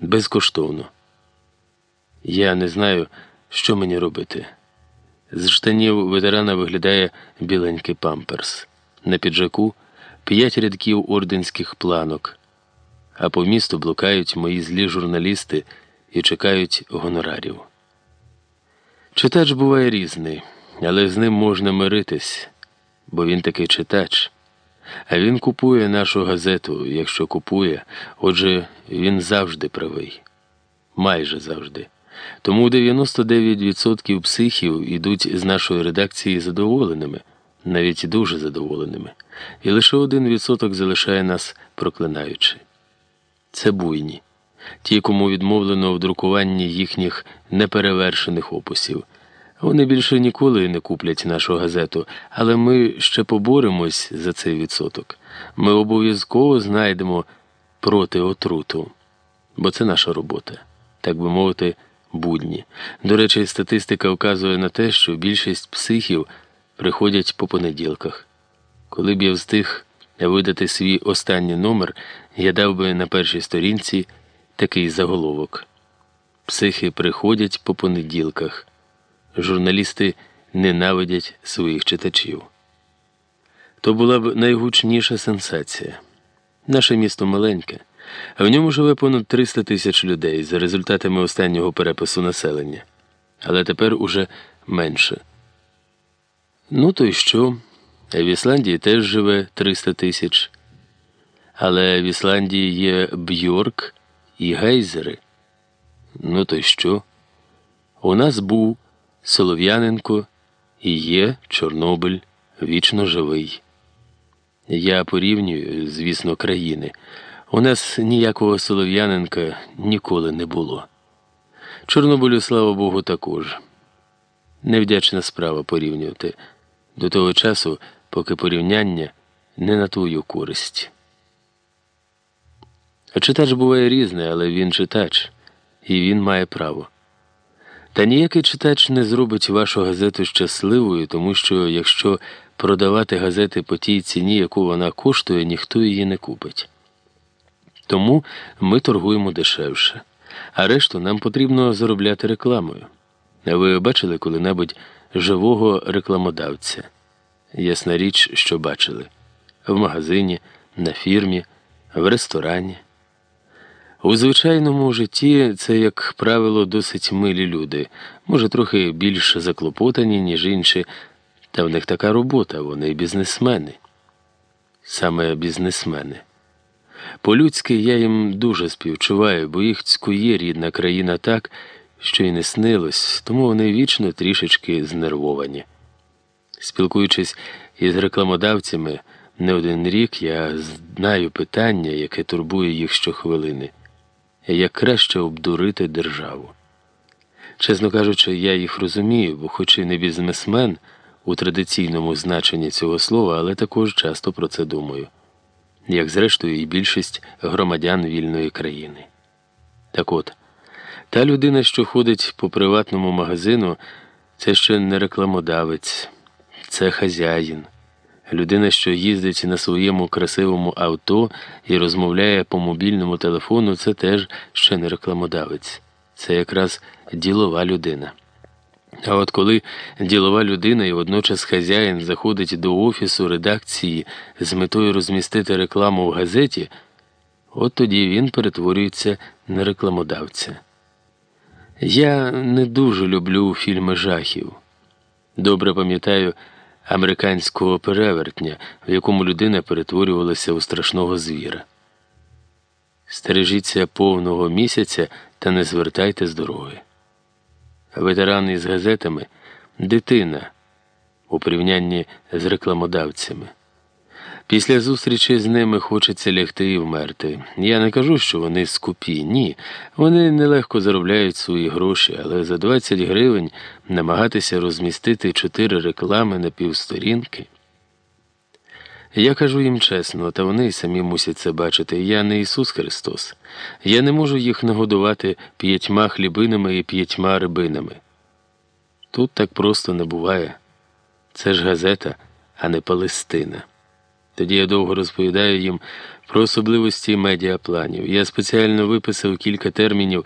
безкоштовно. Я не знаю, що мені робити. З штанів ветерана виглядає біленький памперс. На піджаку п'ять рядків орденських планок, а по місту блукають мої злі журналісти і чекають гонорарів. Читач буває різний, але з ним можна миритись, бо він такий читач. Він купує нашу газету, якщо купує, отже, він завжди правий. Майже завжди. Тому 99% психів ідуть з нашої редакції задоволеними, навіть дуже задоволеними, і лише один відсоток залишає нас проклинаючи. Це буйні, ті, кому відмовлено в друкуванні їхніх неперевершених описів. Вони більше ніколи не куплять нашу газету, але ми ще поборемось за цей відсоток. Ми обов'язково знайдемо проти отруту, бо це наша робота, так би мовити, будні. До речі, статистика вказує на те, що більшість психів приходять по понеділках. Коли б я встиг видати свій останній номер, я дав би на першій сторінці такий заголовок: Психи приходять по понеділках. Журналісти ненавидять своїх читачів. То була б найгучніша сенсація. Наше місто маленьке, а в ньому живе понад 300 тисяч людей за результатами останнього перепису населення. Але тепер уже менше. Ну, то й що? В Ісландії теж живе 300 тисяч. Але в Ісландії є Бьорк і гейзери. Ну, то й що? У нас був. Солов'яненко і є Чорнобиль вічно живий. Я порівнюю, звісно, країни. У нас ніякого Солов'яненка ніколи не було. Чорнобилю, слава Богу, також. Невдячна справа порівнювати до того часу, поки порівняння не на твою користь. Читач буває різний, але він читач, і він має право. Та ніякий читач не зробить вашу газету щасливою, тому що якщо продавати газети по тій ціні, яку вона коштує, ніхто її не купить. Тому ми торгуємо дешевше, а решту нам потрібно заробляти рекламою. Ви бачили коли-небудь живого рекламодавця? Ясна річ, що бачили в магазині, на фірмі, в ресторані. У звичайному житті це, як правило, досить милі люди, може, трохи більш заклопотані, ніж інші, та в них така робота, вони бізнесмени. Саме бізнесмени. По-людськи я їм дуже співчуваю, бо їх цькує рідна країна так, що й не снилось, тому вони вічно трішечки знервовані. Спілкуючись із рекламодавцями не один рік, я знаю питання, яке турбує їх щохвилини як краще обдурити державу. Чесно кажучи, я їх розумію, бо, хоч і не бізнесмен у традиційному значенні цього слова, але також часто про це думаю, як зрештою і більшість громадян вільної країни. Так от, та людина, що ходить по приватному магазину, це ще не рекламодавець, це хазяїн людина, що їздить на своєму красивому авто і розмовляє по мобільному телефону, це теж ще не рекламодавець, це якраз ділова людина. А от коли ділова людина і водночас хазяїн заходить до офісу редакції з метою розмістити рекламу в газеті, от тоді він перетворюється на рекламодавця. Я не дуже люблю фільми жахів. Добре пам'ятаю американського перевертня, в якому людина перетворювалася у страшного звіра. Стережіться повного місяця та не звертайте з дороги. Ветеран із газетами дитина у порівнянні з рекламодавцями. Після зустрічі з ними хочеться лягти і вмерти. Я не кажу, що вони скупі, ні. Вони нелегко заробляють свої гроші, але за 20 гривень намагатися розмістити чотири реклами на півсторінки. Я кажу їм чесно, та вони самі мусять це бачити. Я не Ісус Христос. Я не можу їх нагодувати п'ятьма хлібинами і п'ятьма рибинами. Тут так просто не буває. Це ж газета, а не Палестина. Тоді я довго розповідаю їм про особливості медіапланів. Я спеціально виписав кілька термінів.